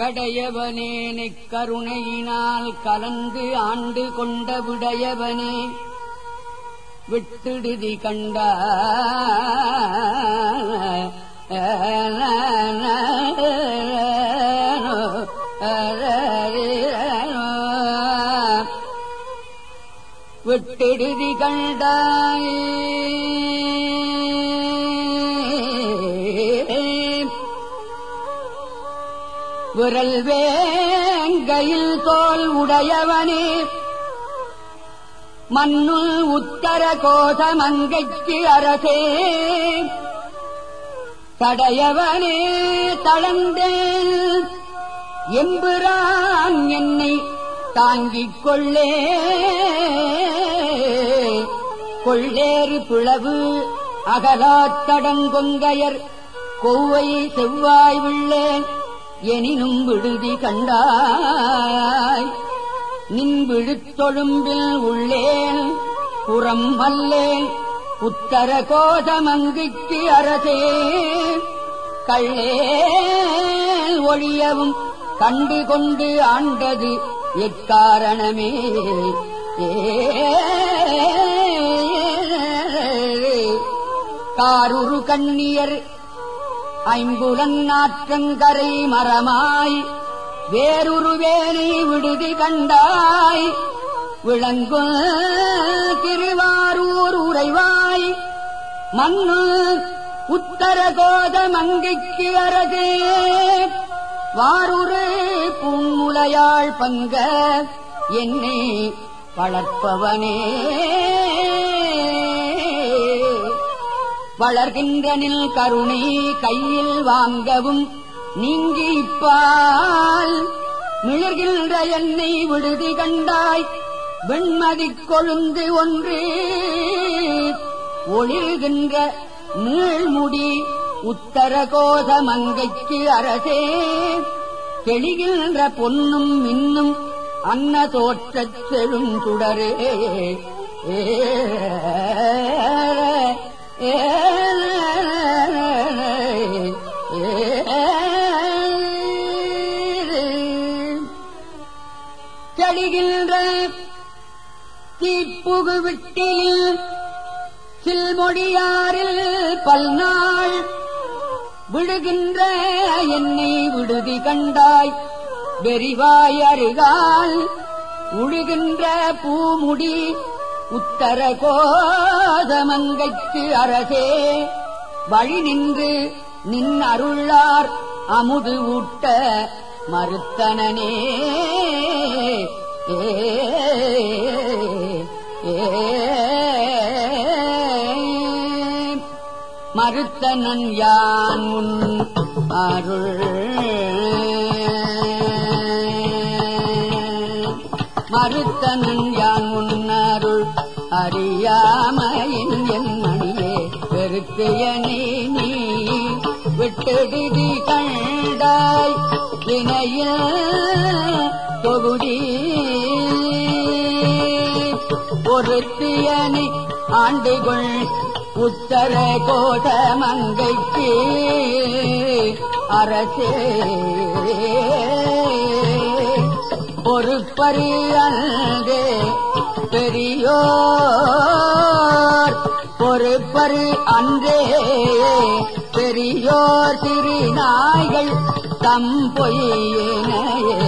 கடையவனே நிக்கருணையினால் கலந்து ஆண்டு கொண்ட விடையவனே. விட்டுடுதி கண்ட விட்டுடுதி கண்டாயே. விரல் வேங்கையில் தோல் உடையவனே. மண்ணுள் உத்தர கோத மங்கைக்கு அரசே. தடையவனே தளந்தேன் எம்புரான் என்னை தாங்கிக் கொள்ளே. கொள்ளேறு பிளவு அகலாத்தடங்கொங்கையர் கொவ்வை செவ்வாய் உள்ளேன் எனினும் விடுதி கண்டாய் நின்விழுத்தொழும்பில் உள்ளேன் புறம் வல்லேன் உத்தர கோதமங்கிக்கு அரசே கள்ளே ஒழியவும் கண்டு கொண்டு ஆண்டது எக்காரணமே காருரு கண்ணியர் ஐம்புலன் நாற்றங்கரை மரமாய் வேறுருவேனை விடுதி கண்டாய். விளங்கு திருவாரூர் உறைவாய் மண்ணு உத்தர கோத மங்கைக்கு அரகே. வாருரு பூமுலையாள் பங்க என்னை வளர்ப்பவனே. வளர்கின்றனில் கருணை கையில் வாங்கவும் நீங்கி இப்பால் மிளர்கின்ற என்னை விடுதி கண்டாய் வெண்மதி கொழுந்து ஒன்று ஒளிர்கின்ற நீழ்முடி உத்தர கோத மங்கைக்கு அரசே தெளிகின்ற பொன்னும் மின்னும் அன்ன தோற்றச் செழும் சுடரே. ஏ புகுவிட்டில் சில்மொழியாரில் பல்நாள் விழுகின்ற என்னை விடுதி கண்டாய். வெறிவாய் அருகால் உழுகின்ற பூமுடி உத்தர கோதமங்கைக்கு அரசே வழி நின்று நின் அருளார் அமுது ஊட்ட மறுத்தனனே. ஏ மறுத்தனன் யான் உன் அருள். மறுத்தனன் யான் உன் அருள். அறியாமையின் என் மணியே பெருக்கையனே நீ விட்டெடுதி கண்டாய். வினைய தொகுதி. பொருத்தியனை ஆண்டுகள் உத்தர கோத மங்கைக்கு அரசே. பொறுப்பரு அன்றே பெரியோர். பொறுப்பறி அன்றே பெரியோர் சிறிநாய்கள் தம் பொய்யினையே.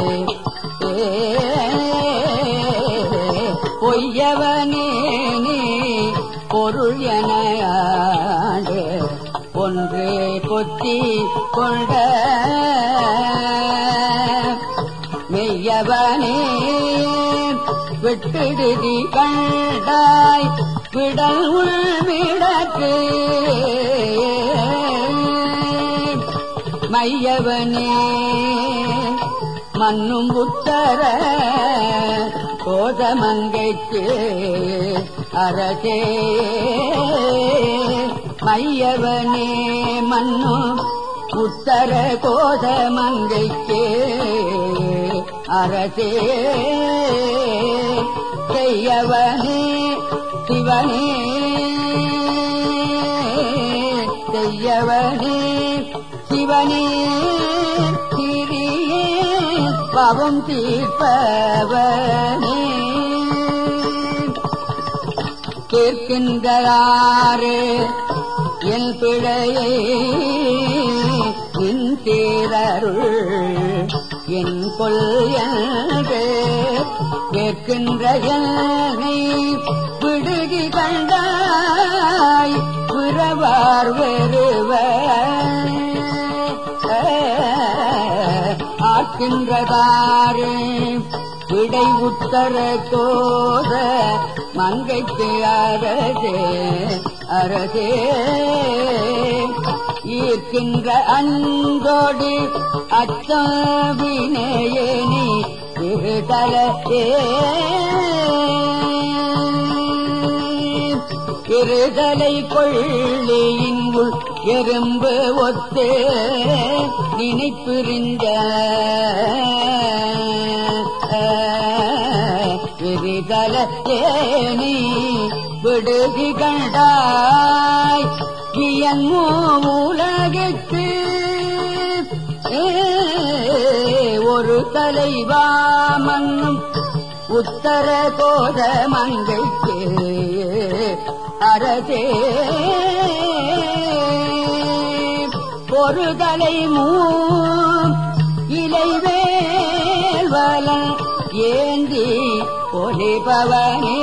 பொய்யவனே. பொருள் என ஒன்று பொத்தி கொண்ட மெய்யவனே விட்டுடுதி கண்டாய் விடல் உள்விடக்கு மையவனே மண்ணும் புத்தர கோதமங்கைக்கு அரசே மையவனே மண்ணும் புத்தர கோதமங்கைக்கு அரசே செய்யவனே சிவனே. பாவம் தீர்ப்பவனே. கேட்கின்றாரே என் பிழையை என் தேரருள் என் கொல் கேட்கின்ற என்னை விடுகி கண்டாய் பிறவார் வருவன் காக்கின்றதாரே விடை உத்தர கோத மங்கைக்கு அரசே அரசே. ஈர்க்கின்ற அன்போடு அச்சவினையேனி திருதலே இருதலை கொள்ளியின் உள் எறும்பு ஒத்து நினைப்புரிந்த இருதல தேனி விடுதி கண்டாய் இயங்கோ உலகுக்கு ஒரு தலைவா மன்னும் உத்தர கோத மங்கைக்கு அரசே ஒரு தலை மூ இலைவேல் வலம் ஏந்தி ஒளிபவனே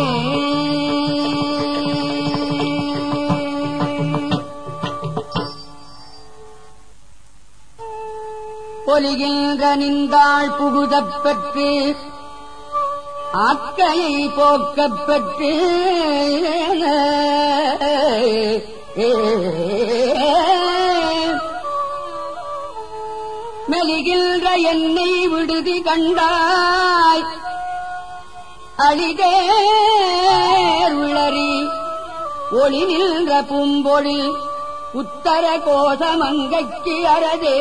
பொலிகின்ற நின்றாள் புகுதப் பெற்று ஆக்கையை போக்கப் பெற்று. மெலிகின்ற என்னை விடுதி கண்டாய். அழிதேருளறி ஒளி நின்ற பூம்பொழில் உத்தர கோசமங்கைக்கு அறதே.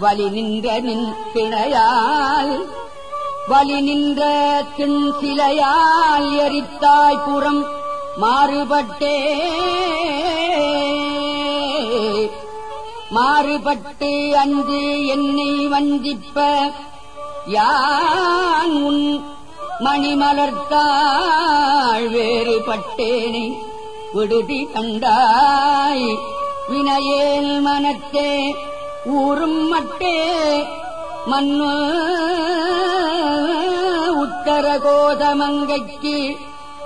வலி நின்ற நின் பிணையால் வலி நின்ற தின் சிலையால் எரித்தாய் புறம் மாறுபட்டே. மாறுபட்டு அன்று என்னை வந்திப்ப யான் உன் மணிமலர்த்தாள் வேறுபட்டேனை விடுதி கண்டாய். வினையேல் மனத்தே ஊரும் மட்டே மண்ணு உத்தர கோதமங்கைக்கு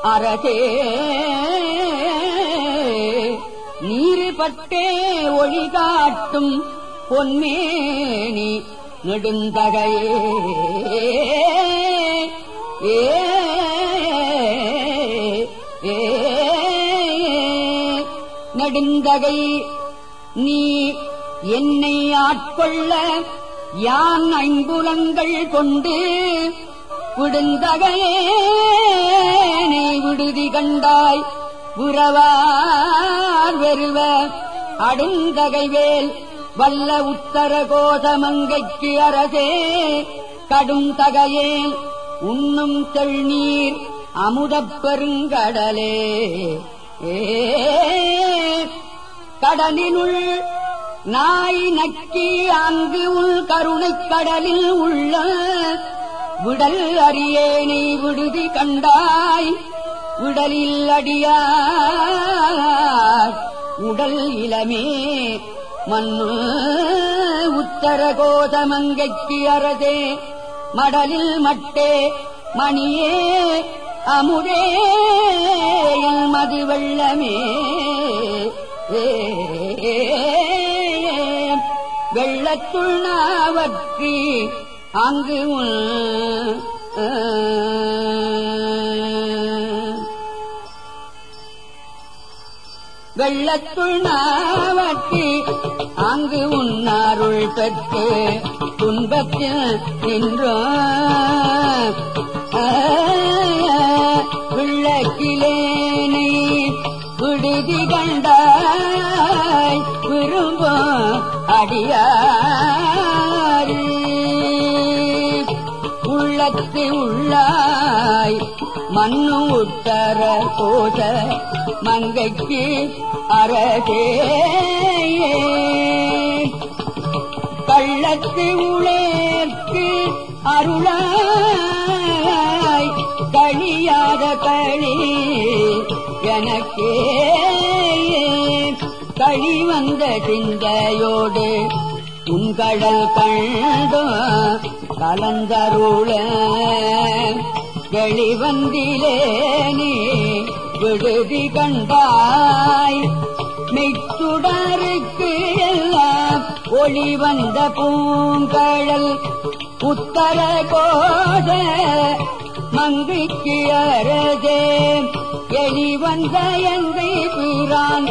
அரசே நீரு பட்டே ஒளி காட்டும் பொன்மேனி நெடுந்தகையே. ஏ நெடுந்தகை நீ என்னை ஆட்கொள்ள யான் ஐம்புலங்கள் கொண்டு விடுந்தகையே. நீ விடுதி கண்டாய் உறவார் வெறுவ அடுந்தகைவேல் வல்ல உத்தர கோதமங்கைக்கு அரசே கடும் தகையேல் உண்ணும் தெள்நீர் அமுதப் பெருங்கடலே. கடலினுள் நாய் நக்கி அங்கு உள் கருணைக் கடலில் உள்ள விடல் அரியேனை விடுதி கண்டாய் விடலில் அடியார் உடல் இளமே மண்ணு உத்தர கோதமங்கைக்கு அரதே மடலில் மட்டே மணியே அமுதே. என் மது வெள்ளமே வெள்ளத்துள் நாவற்றி அங்கு உள் வெள்ளத்துள் நாவட்டி அங்கு உன்னாருள் பெற்று துன்பத்தில் நின்றோம். விளக்கிலேனை விடுதி கண்டாய் விரும்போ அடியாரி உள்ளத்து உள்ளாய் மண்ணு உட்டர போத மங்கைக்கு அரசே கள்ளத்து உளேற்கு அருளாய் கழியாத களி எனக்கே. களி வந்த சிந்தையோடு உங்கடல் கண்டோ கலந்தருள வெளிவந்திலே நீ விடுதி கண்டாய். மெய்த்துடருக்கு எல்லாம் ஒளி வந்த பூங்கழல் உத்தர கோத மங்கைக்கு அரதே எளி வந்த எந்தை பிரான்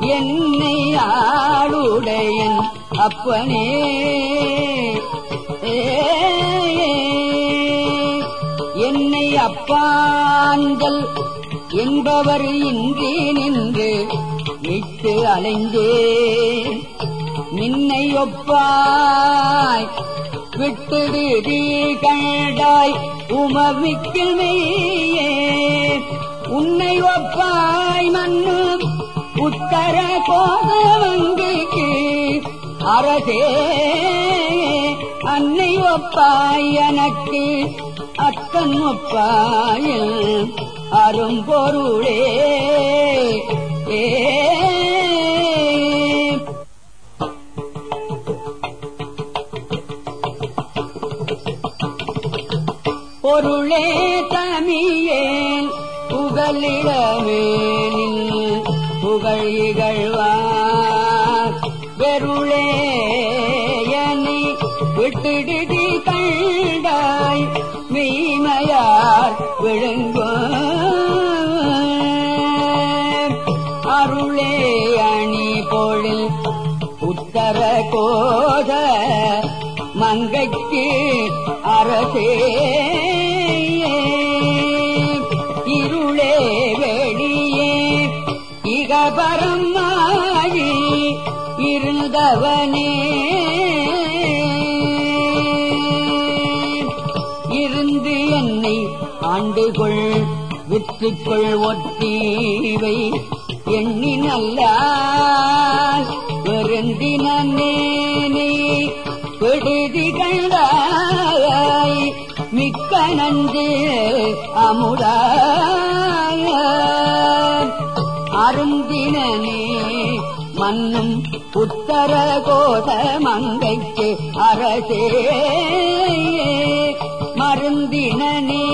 என்னை ஆளுடையன் அப்பனே. என்னை அப்பாங்கள் என்பவர் இன்றி நின்று விட்டு அலைந்தேன் நின்னை ஒப்பாய் விட்டுடு தீ கண்டாய் உமவிக்கில் மெய்யே உன்னை ஒப்பாய் மண்ணு உத்தர கோதவங்குக்கு அரசே அன்னை ஒப்பாய் எனக்கு அத்தன் ஒப்பாயில் அரும்பொருளே ஏ. பொருளே தமியேன் புகலிடமேனில் புகழ் இகழ்வார். வெருளே விடுதி கண்டாய் மெய்மையார் விழுங்கோ அருளே அணி பொழில் உத்தர கோத மங்கைக்கு அரசே. இருளே வெளியே இகபரமாகி இருந்தவனே. ஆண்டுகொள் வித்துக்கள் ஒத்தீவை எண்ணி நல்ல வருந்தினே விடுதி கண்டாய் மிக்க நன்று அமுதாய அருந்தினே மன்னும் உத்தர கோத மங்கைக்கு அரசே. மருந்தினே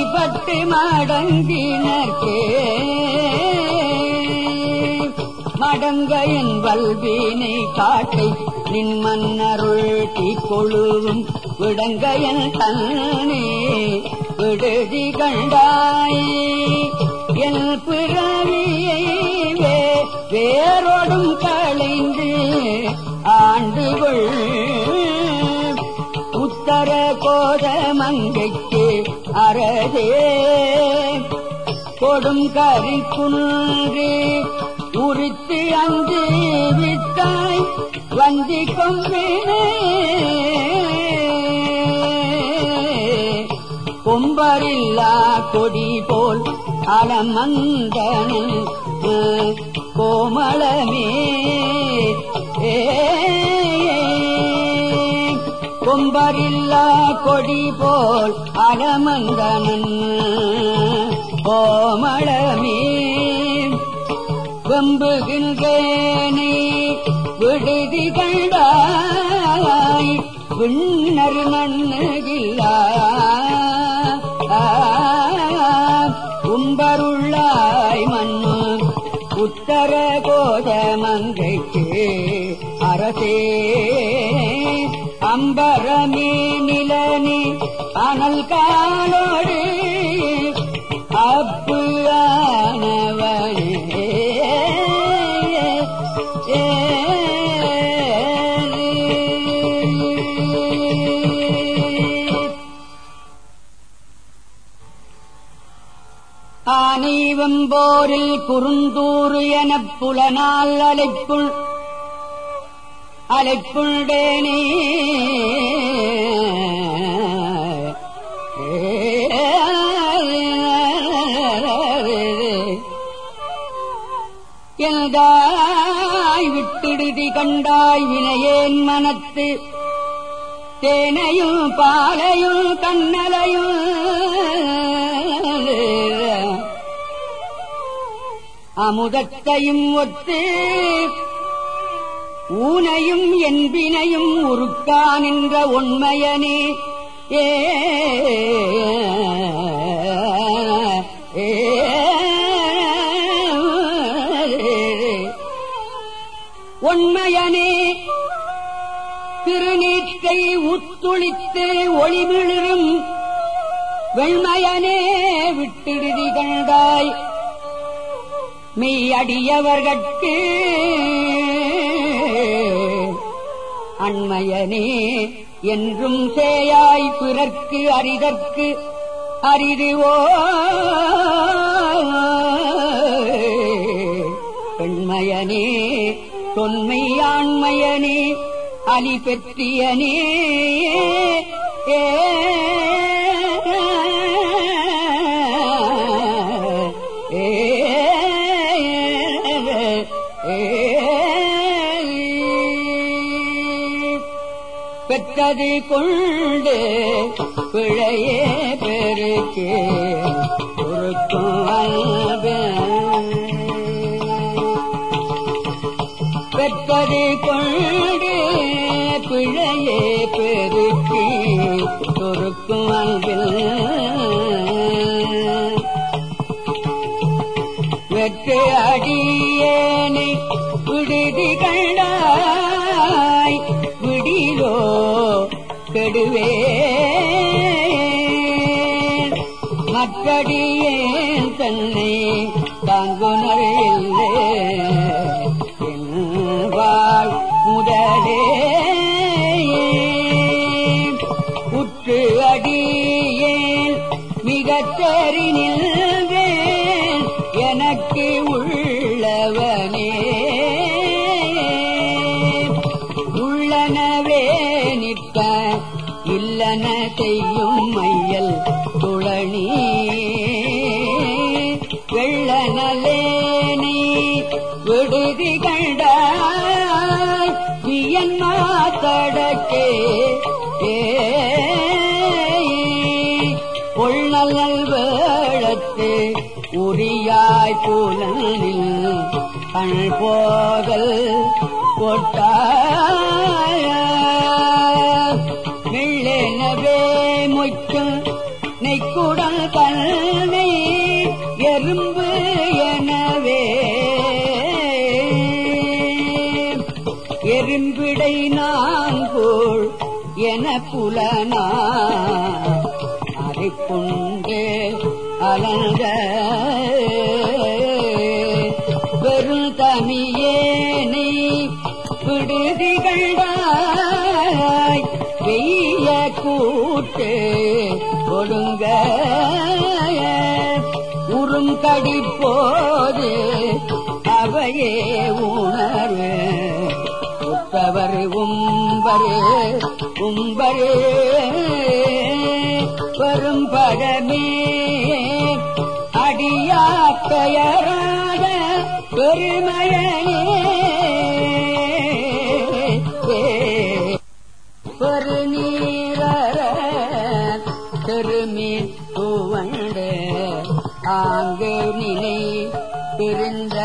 பிணிபட்டு மடங்கினர்க்கே மடங்க என் வல்வினை காட்டை நின் மன்னருள் தீக்கொழுவும் விடங்க என் தன்னே விடுதி கண்டாய். என் பிறவியை வே வேரோடும் களைந்து ஆண்டுகொள் உத்தர கோத மங்கைக்கு அறதே கொடும் கறி குன்று உரித்து அங்கு விட்டாய் வந்தி கொம்பினே. கொம்பரில்லா கொடி போல் அலமந்தனன் கோமளமே. ஏ கொம்பரில்லா கொடி போல் அகமந்தனன் கோமளமே கொம்புகின்றேனே விடுதி கண்டாய் விண்ணர் நன்னுகில்லா கும்பருள்ளாய் மண்ணு உத்தர கோதமங்கைக்கு அரசே. அம்பரமே நிலனே அனல் காலோடு அப்பு ஆனவனே ஆனைவம்போரில் குறுந்தூறு எனப் புலனால் அழைப்புள் அலைப்புண்டேனே எந்தாய் விட்டுடுதி கண்டாய் வினையேன் மனத்து. தேனையும் பாலையும் கண்ணலையும். அமுதத்தையும் ஒத்து ஊனையும் என்பினையும் உருக்கா நின்ற உண்மையனே ஏ ஏ உண்மையனே திருநீற்றை உத்துளித்து ஒளிவிழும் வெண்மையனே விட்டிடுதி கண்டாய். மெய்யடியவர்கட்கு அண்மையனே என்றும் சேயாய் பிறர்க்கு அரிதற்கு அரிதுவோ பெண்மையனே தொன்மையாண்மையனே அலி பெற்றியனே. ஏ. பெற்றது கொண்டு பிழையே வாழ் முதலே. உற்று அடியேன் மிகச்சரி நில்வேன் எனக்கு உள்ளவனே. உரியாய் புலனில் கண் போகல் கொட்டாய வெள்ளெனவே மொய்க்கும் நெய்க்குடல் கண்ணை எறும்பு எனவே. எறும்பிடை நான் போல் என புலனா. அதை கொண்டு அலன் வெய்ய கூட்டே கொடுங்க உறுங்கடி போது அவையே உணர்வு. உத்தவர் உம்பரு உம்பரு. வரும் பதமே அடியாக்கையராக பெருமையனே ஒரு ஆங்கு நிலை பிரிந்த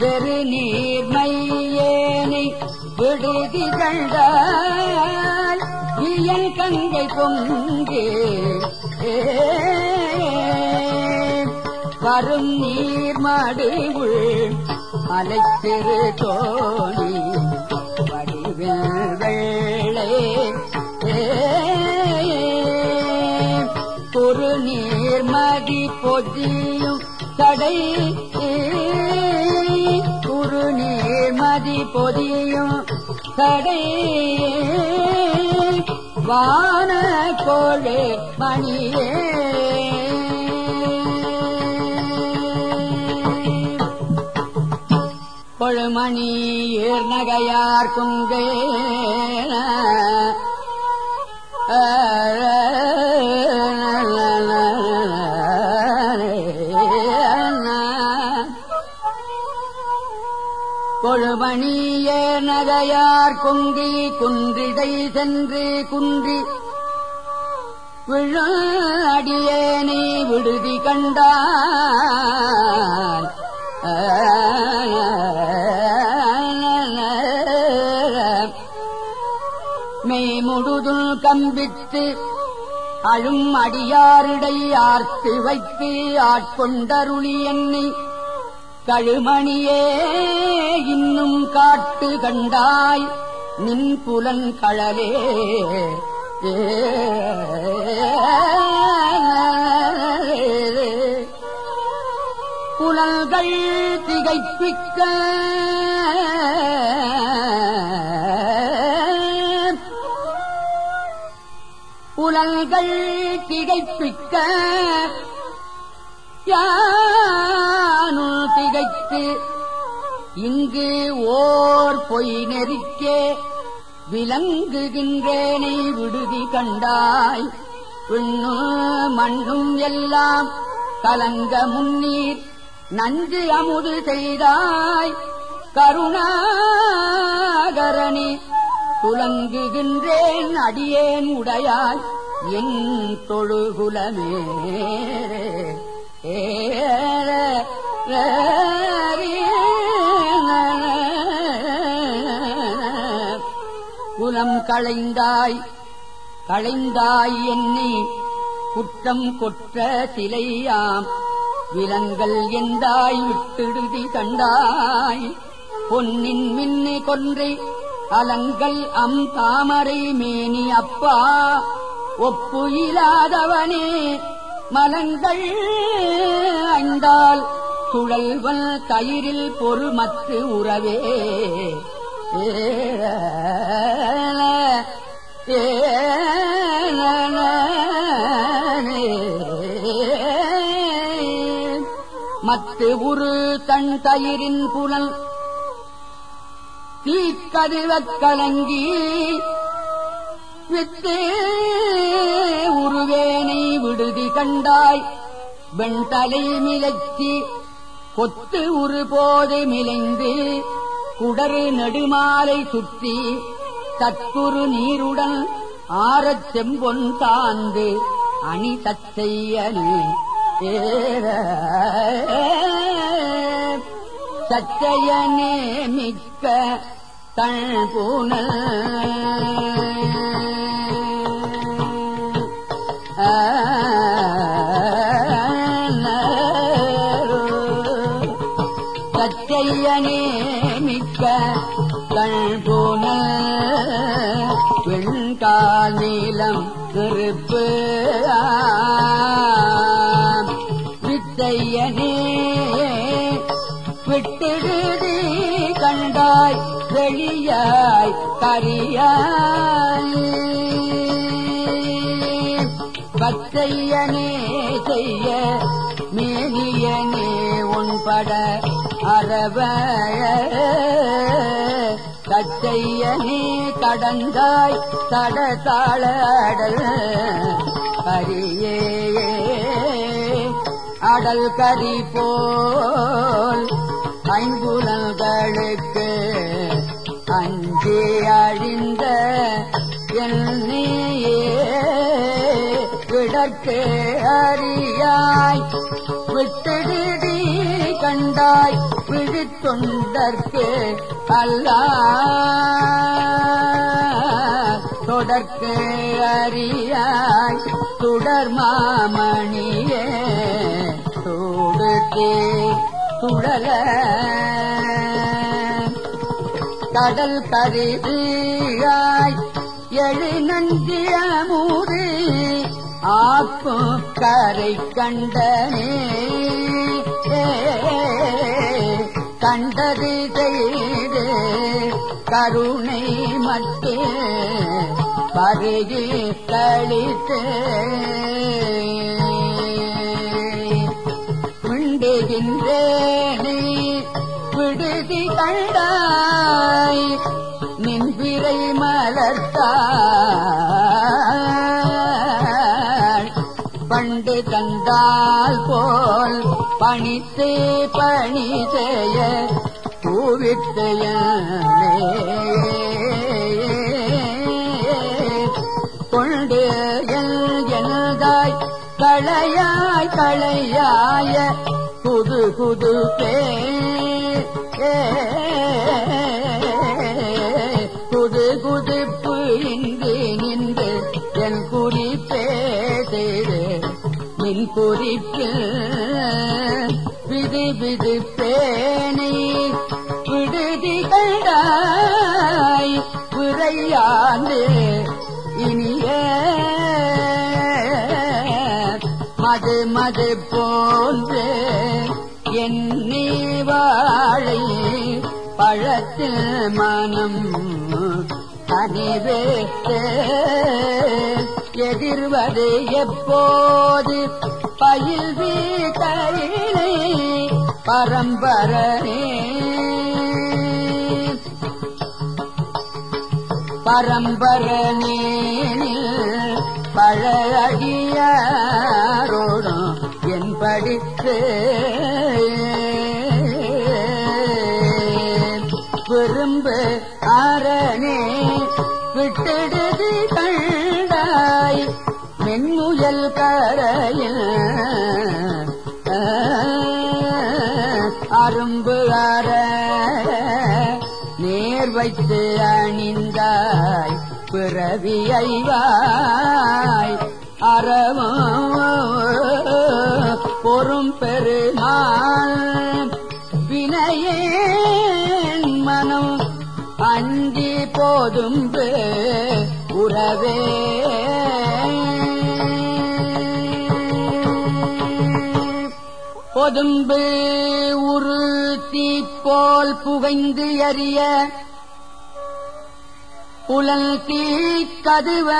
வெறு நீர்மையேனை விடுதி கண்டால் இயல் கங்கை பொங்கே. வரும் நீர் மடுவுள் மலைச்சிறு தோணி வடிவில் போற்றியும் தடை. கடை மதி பொதியும் தடை. வான கோழே மணியே. கொழுமணி ஏர் நகையார் குங்கே கொழுமணிய கொங்கி குன்றிடை சென்று குன்றி விழு அடியேனை விடுதி கண்டான் மெய்முடுதுள் கம்பித்து அழும் அடியாரிடை ஆர்த்து வைத்து ஆட்கொண்டருளி என்னை கழுமணியே இன்னும் காட்டு கண்டாய் நின் புலன் கழலே. புலல்கள் திகைப்பிக்க புலல்கள் திகைப்பிக்க யானுள் திகைத்து இங்கு ஓர் பொய் நெறிக்கே விலங்குகின்றேனை விடுதி கண்டாய். விண்ணும் மண்ணும் எல்லாம் கலங்க முன்னீர் நஞ்சு அமுது செய்தாய். கருணாகரணி துலங்குகின்றேன் அடியேன் உடையாய். என் தொழுகுலமே ஏ குலம் களைந்தாய் களைந்தாய் என்னை குற்றம் கொற்ற சிலையாம். விலங்கள் எந்தாய் விட்டிடுதி கண்டாய். பொன்னின் மின்னி கொன்றை அலங்கள் அம் தாமரை மேனி அப்பா. ஒப்பு இல்லாதவனே மலங்கள் அண்டால் சுழல்வல் தயிரில் பொறுமத்து உறவே. மத்து உரு தன் தயிரின் புலன் தீக்கதிவக் கலங்கி வித்து உருவேனை விடுதி கண்டாய். வெண்தலை மிளச்சி கொத்து உரு போது மிளைந்து குடறு நெடுமாலை சுற்றி தற்குரு நீருடன் ஆறச் செம்பொன் தாந்து அணி தச்சையனே ஏற. சச்சையனே மிக்க தழ்புணல் பூனல் நீலம் கருப்பு. வித்தையனே விட்டிடுதி கண்டாய் வெளியாய் கரியாய் பத்தையனே செய்ய மேனியனே உன்பட அறவ கச்சையனே கடந்தாய் தடத்தாளடல் கரியே அடல் கரி போல் ஐம்புலன்களுக்கு அஞ்சி அழிந்த என்னையே விடற்கு அறியாய் விட்டுடி கொண்டாய் விழித்தொண்டற்கு அல்ல தொடர்க்கு அறியாய் சுடர் மாமணியே தோடுக்கே சுழல கடல் கருதியாய் எழு நந்திய மூடு ஆக்கும் கரை கண்டனே. கண்டது செய்து கருணை மட்டே பருகி கழித்து விண்டுகின்றேனே விடுதி கண்டாய் நின்பிரை மலர்த்தாள் பண்டு கண்டால் போல் பணித்து பணி செய்ய பூ கொண்டு எல் களையாய் களையாய புது புது பே நின் விதி விதி பேனை விடுதி கண்டாய் விரையாண்டு இனிய மது மது போன்று எண்ணி வாழை பழத்தில் மனம் அணிவேற்று எதிர்வது எப்போது பயில் வீட்டை பரம்பரனே. பரம்பரனேனில் பழையடியாரோடும் என் படித்து விரும்பு அரணே விட்டெடுதி கண்டாய் மென்முயல் கரையில் அரும்பு அற நேர் வைத்து அணிந்தாய் பிறவி ஐவாய். அறவும் பொறும் பெருமாள் வினையேன் மனம் அஞ்சி போதும் உறவே. பொதும்பு. தீப்போல் புகைந்து எறிய புலல் தீ கதுவ.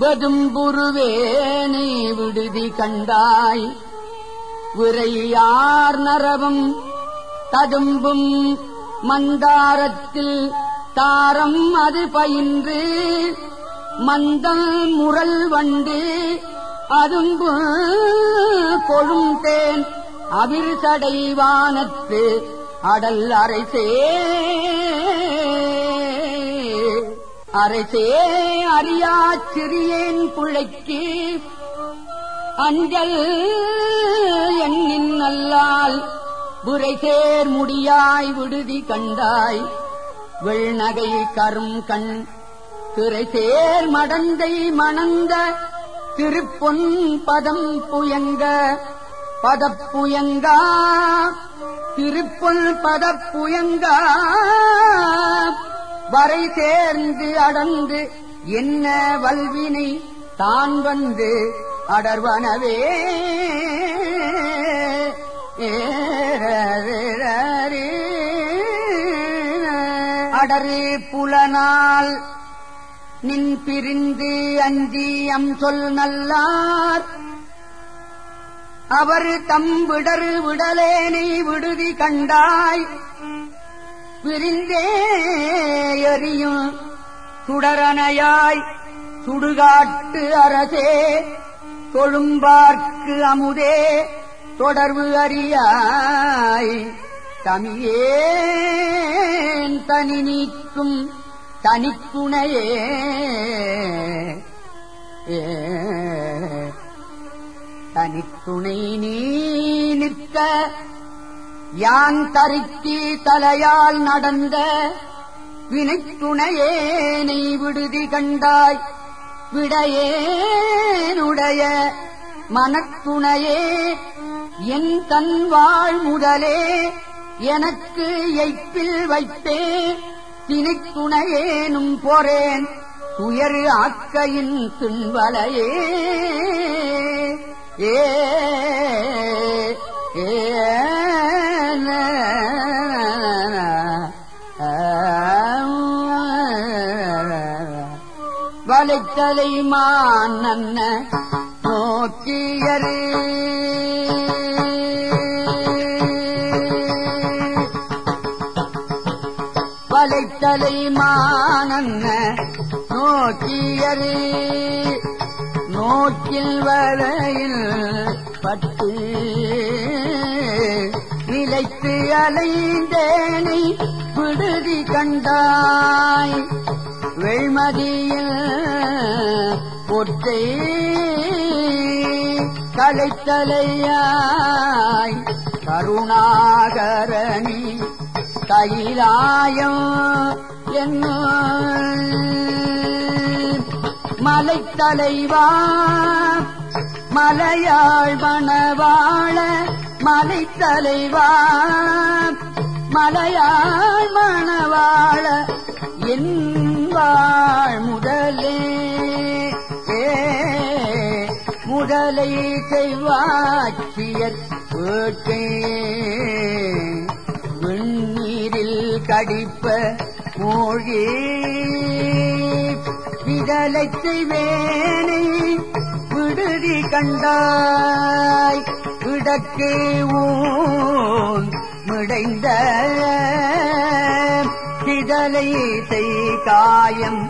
வதும்புருவேனை விடுதி கண்டாய். விரையார் நரவும் ததும்பும் மந்தாரத்தில் தாரம் அது பயின்று. மந்தம் முரல் வண்டு அதும்பு கொழுந்தேன். அவிர்சடைவானத்து அடல் அரைசே. அரைசே அறியா சிறியேன் பிள்ளைக்கு அஞ்சல் எண்ணின் நல்லால் புரைசேர் முடியாய் விடுதி கண்டாய். வெள்நகை கரும் கண் திரைசேர் மடந்தை மணந்த திருப்பொன் பதம் புயங்க பதப்புயங்கா திருப்பொன் பதப்புயங்கா வரை சேர்ந்து அடந்து என்ன வல்வினை தான் வந்து அடர்வனவே. அடரு புலனால் நின் பிரிந்து அஞ்சி அம் சொல் நல்லார். அவர் தம் விடரு விடலேனை விடுதி கண்டாய். விரிந்தே எறியும் சுடரணையாய். சுடுகாட்டு அரசே தொழும்பார்க்கு அமுதே தொடர்பு அறியாய். தமியேன் தனி நீக்கும் தனித்துணையே. தனித்துணை நீ நிற்க யான் தரித்தி தலையால் நடந்த வினைத்துணையே நீ விடுதி கண்டாய். விடையேனுடைய மனத்துணையே என் தன் வாழ் முதலே எனக்கு எய்ப்பில் வைத்தே. தினைத்துணையேனும் போரேன் துயரு ஆக்கையின் தின்வலையே ஏ வலைத்தலை மான் நோக்கியரே. மானன்ன நோக்கியரு நோக்கில் வரையில் பட்டு நிலைத்து அலைந்தேனை விடுதி கண்டாய். வெள்மதியில் பொற்றை கலைத்தலையாய் கருணாகரணி கைலாயம் என்ன மலைத்தலைவா மலையாள் மணவாழ மலைத்தலைவா மலையாள் மணவாழ என்பாள் முதலே. ஏ முதலை செய்வாச்சியர் வேட்கை கடிப்ப மூழ்கி விடலை செய்வேனை. விடுதி கண்டாய் விடக்கு ஊன் மிடைந்த சிதலை செய் காயம்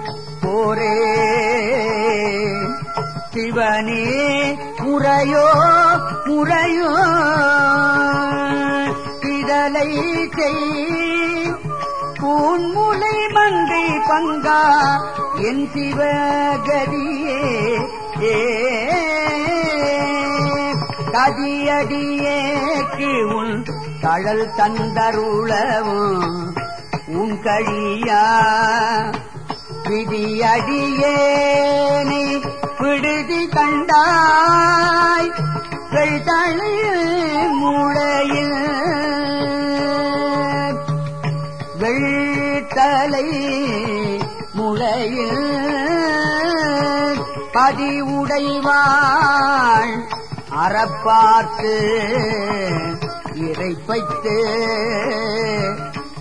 போரே. சிவனே முறையோ முறையோ சிதலை செய் பூன்முலை மங்கை பங்கா என் சிவகதியே. ஏ கதியடியேக்கு உன் கடல் தந்தருளவும் உன் கழியா. விதியடியேனை விடுதி கண்டாய் வெள்தழு மூளையில் மாலை முளையில் பதிவுடைவாள். அறப்பார்த்து இறைப்பைத்து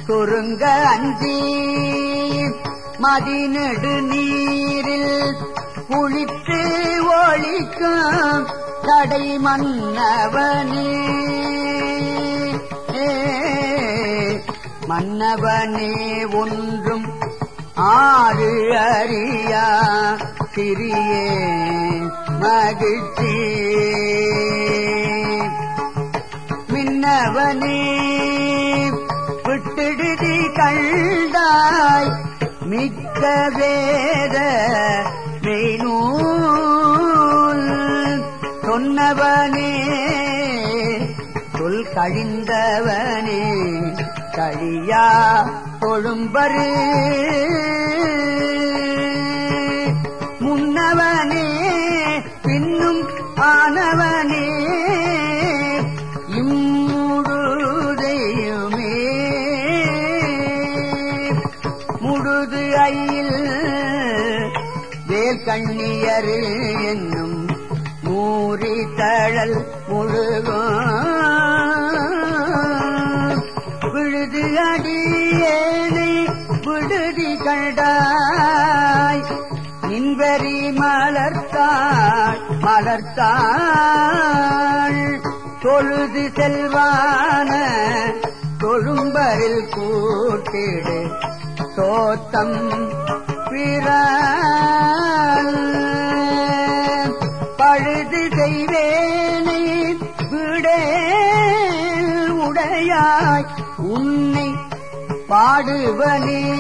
சுருங்க அஞ்சி. மதிநெடு நீரில் குளித்து ஒழிக்கும் தடை மன்னவனே மன்னவனே ஒன்றும் ஆறு அறியா சிறியே மகிழ்ச்சி. மின்னவனே விட்டிடுதி கண்டாய் மிக்க வேத மெய்நூல். சொன்னவனே சொல் கழிந்தவனே கழியா கொழும்பரு. முன்னவனே பின்னும் ஆனவனே இம்முழுதையுமே. முழுது ஐயில் வேல் கண்ணியரு என்னும் மூறி தழல் முழுகும். கண்டாய். நின்பரி மலர்த்தாள் மலர்த்தாள். தொழுது செல்வான தொழும்பரில் கூட்டிடு தோத்தம் பிற பழுது செய்வேனை விடே உடையாய் உன்னை பாடுவனே.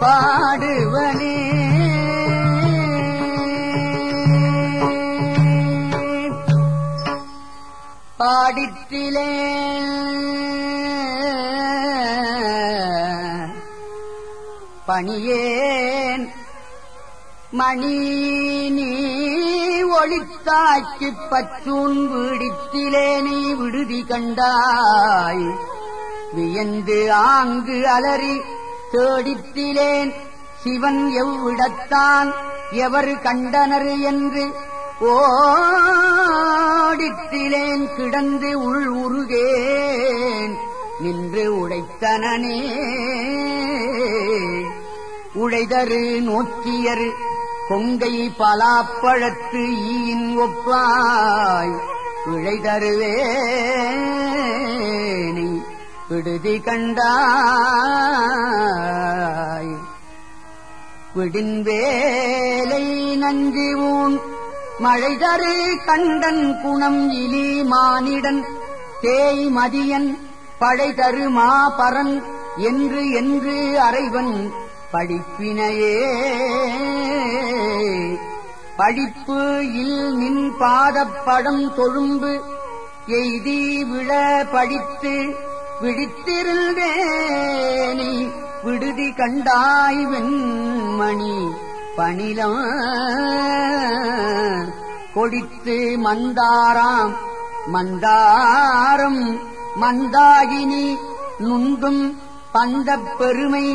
பாடுவனே. பாடித்திலே பணியேன். மணி நீ ஒளித்தாக்கி பச்சூன் விடித்திலே நீ விடுதி கண்டாய். வியந்து ஆங்கு அலறி தேடித்திலேன் சிவன் எவ்விடத்தான் எவர் கண்டனர் என்று ஓடித்திலேன் கிடந்து உள் உருகேன் நின்று உழைத்தனே உழைதரு நோக்கியர் கொங்கை பலாப்பழத்து ஈயின் ஒப்பாய் இழைதருவேனை விடுதி கண்டாய். விடின் வேலை நன்றி ஊன். மழை தரு கண்டன் குணம் இலி மானிடன். தேய் மதியன் படை தரு மாபரன். என்று என்று அறைவன் படிப்பினையே. படிப்பு இல் நின் பாதப்படம் தொழும்பு. எய்தி விழ படித்து விழித்திருந்தேனி. விடுதி கண்டாய் வெண்மணி பணிலம் கொடித்து மந்தாராம் மந்தாரம் மந்தாகினி நுந்தும் பந்த பெருமை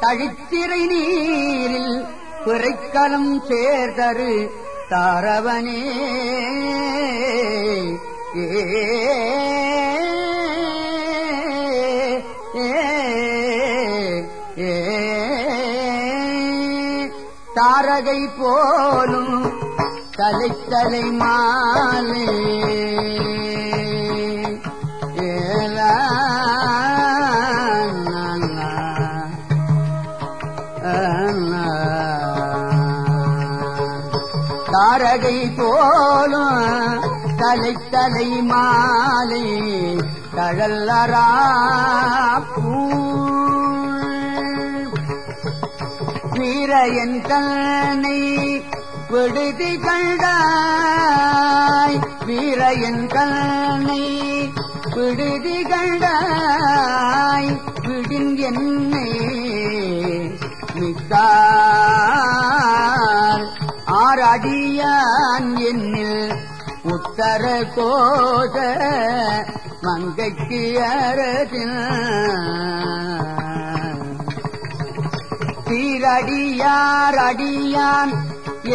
தழித்திரை நீரில் பிறைக்கலம் சேர்தரு தாரவனே. ஏ தாரகை போலும் தலைத்தலை மாலே. ஏலா தாரகை போலும் தலைத்தலை மாலை. தழல்லரா பூ வீரையன் கண்ணை விடுதி கண்டாய். வீரையன் கண்ணை விடுதி கண்டாய். விடின் என்னை மிக்கார் ஆராடியான் என்னில் உத்தர கோத மங்கைக்கு அரசின் அடியார் அடியான்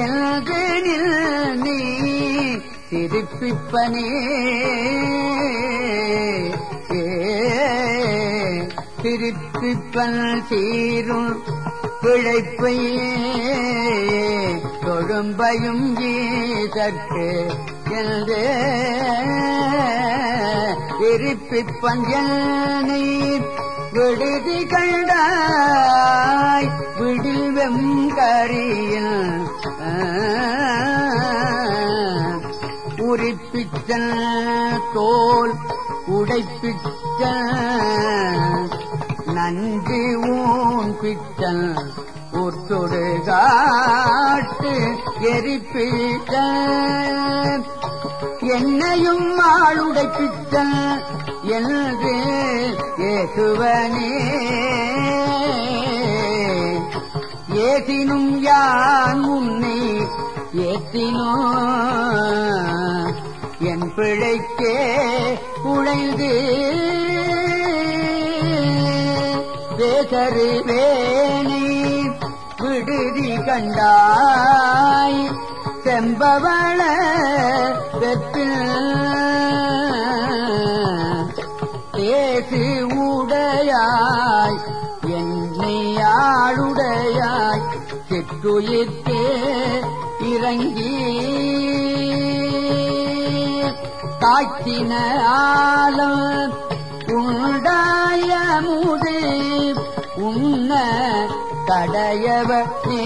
என்று நில் நீ? சிரிப்பிப்பனே ஏ, சீரும் பிழைப்பையே. தொழும்பையும் ஈசற்கு என்று இருப்பிப்பன் என்னை விடுதி கண்டாய் விடில் வெங்கரியில் உரிப்பிச்சல் தோல் உடைப்பிச்சல். நன்றி ஊன் பிச்சல் உத்தொடு காட்டு எரிப்பிச்சல். என்னையும் ஆளுடை என்று ஏசுவனே ஏசினும் யான் உன்னை ஏத்தினோ? என் பிழைக்கே உழைந்து பேசரு வேனை விடுதி கண்டாய். செம்பவள வெப்பில் சிற்றுயிர்க்கே இறங்கி காய்ச்சின உண்டாய முது உன்ன கடையவனே